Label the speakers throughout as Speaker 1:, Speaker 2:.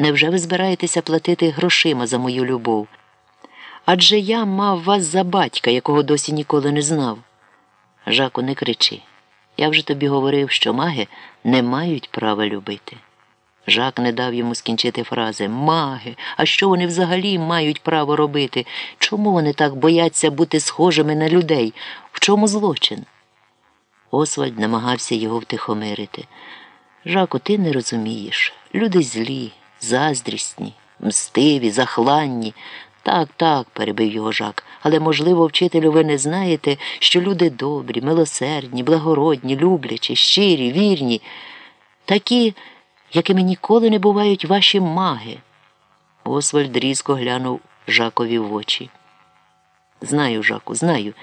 Speaker 1: Невже ви збираєтеся платити грошима за мою любов? Адже я мав вас за батька, якого досі ніколи не знав. Жаку, не кричи. Я вже тобі говорив, що маги не мають права любити. Жак не дав йому скінчити фрази Маги, а що вони взагалі мають право робити? Чому вони так бояться бути схожими на людей? В чому злочин? Освальд намагався його втихомирити. Жаку, ти не розумієш. Люди злі, заздрісні, мстиві, захланні. Так, так, перебив його жак, але, можливо, вчителю, ви не знаєте, що люди добрі, милосердні, благородні, люблячі, щирі, вірні, такі, якими ніколи не бувають ваші маги. Освальд різко глянув Жакові в очі. Знаю, Жаку, знаю.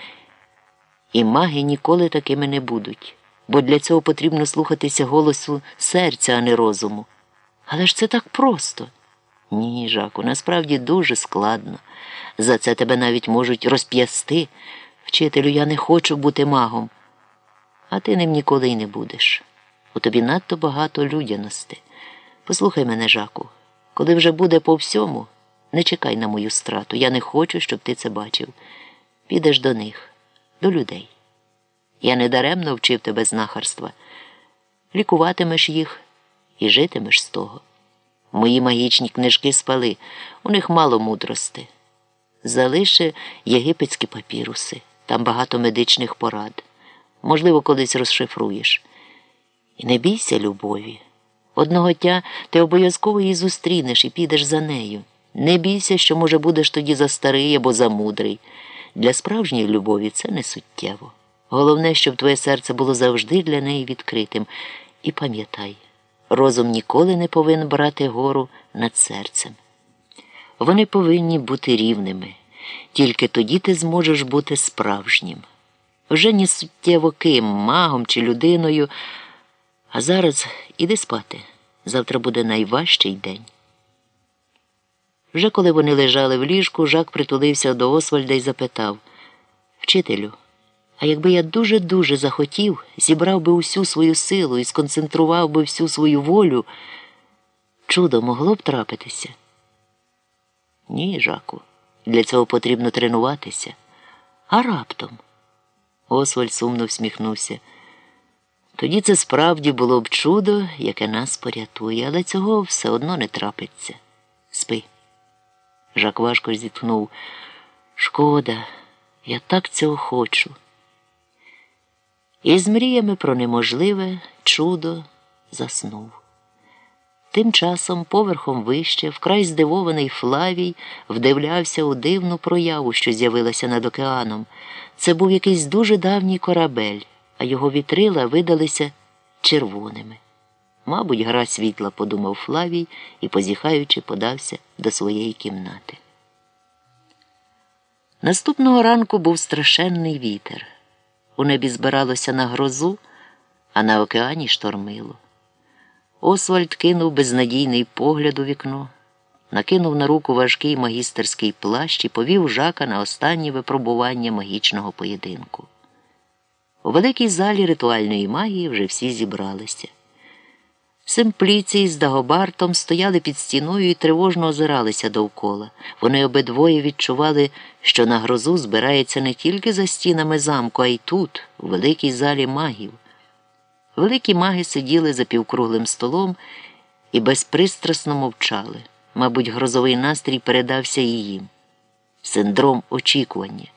Speaker 1: І маги ніколи такими не будуть, бо для цього потрібно слухатися голосу серця, а не розуму. Але ж це так просто. Ні, Жаку, насправді дуже складно. За це тебе навіть можуть розп'ясти. Вчителю, я не хочу бути магом. А ти ним ніколи й не будеш. У тобі надто багато людяності. Послухай мене, Жаку, коли вже буде по всьому, не чекай на мою страту. Я не хочу, щоб ти це бачив. Підеш до них, до людей. Я недаремно вчив тебе знахарства. Лікуватимеш їх і житимеш з того. Мої магічні книжки спали, у них мало мудрости. Залиши єгипетські папіруси, там багато медичних порад. Можливо, колись розшифруєш. І не бійся любові. Одного дня ти обов'язково її зустрінеш і підеш за нею. Не бійся, що, може, будеш тоді за старий або за мудрий. Для справжньої любові це не суттєво. Головне, щоб твоє серце було завжди для неї відкритим. І пам'ятай, розум ніколи не повинен брати гору над серцем. Вони повинні бути рівними, тільки тоді ти зможеш бути справжнім. Вже не суттєво ким, магом чи людиною. А зараз іди спати. Завтра буде найважчий день. Вже коли вони лежали в ліжку, Жак притулився до Освальда і запитав Вчителю, а якби я дуже-дуже захотів, зібрав би усю свою силу і сконцентрував би всю свою волю, чудо могло б трапитися? Ні, Жаку, для цього потрібно тренуватися. А раптом. Освальд сумно всміхнувся. Тоді це справді було б чудо, яке нас порятує, але цього все одно не трапиться. Спи. Жак важко зітхнув. Шкода, я так цього хочу. І з мріями про неможливе чудо заснув. Тим часом, поверхом вище, вкрай здивований Флавій вдивлявся у дивну прояву, що з'явилася над океаном. Це був якийсь дуже давній корабель, а його вітрила видалися червоними. Мабуть, гра світла, подумав Флавій і, позіхаючи, подався до своєї кімнати. Наступного ранку був страшенний вітер. У небі збиралося на грозу, а на океані штормило. Освальд кинув безнадійний погляд у вікно, накинув на руку важкий магістерський плащ і повів жака на останнє випробування магічного поєдинку. У великій залі ритуальної магії вже всі зібралися. Симпліцій з Дагобартом стояли під стіною і тривожно озиралися довкола. Вони обидвоє відчували, що на грозу збирається не тільки за стінами замку, а й тут, у великій залі магів. Великі маги сиділи за півкруглим столом і безпристрасно мовчали. Мабуть, грозовий настрій передався і їм. Синдром очікування.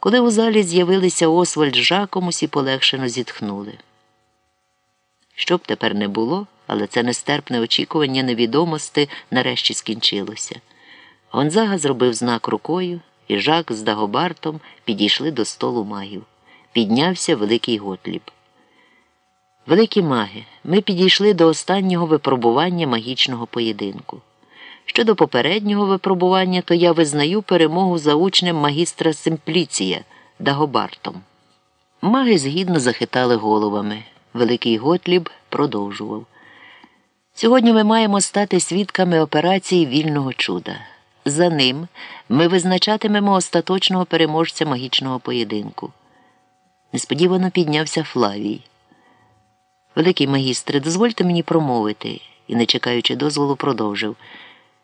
Speaker 1: Коли у залі з'явилися Освальд з Жаком, усі полегшено зітхнули. Що б тепер не було, але це нестерпне очікування невідомості нарешті скінчилося. Гонзага зробив знак рукою, і Жак з Дагобартом підійшли до столу магів. Піднявся великий Готліб. Великі маги, ми підійшли до останнього випробування магічного поєдинку. Щодо попереднього випробування, то я визнаю перемогу за учнем магістра Симпліція Дагобартом. Маги згідно захитали головами. Великий Готліб продовжував. Сьогодні ми маємо стати свідками операції вільного чуда. За ним ми визначатимемо остаточного переможця магічного поєдинку. Несподівано піднявся Флавій. Великий магістре, дозвольте мені промовити. і, не чекаючи дозволу, продовжив.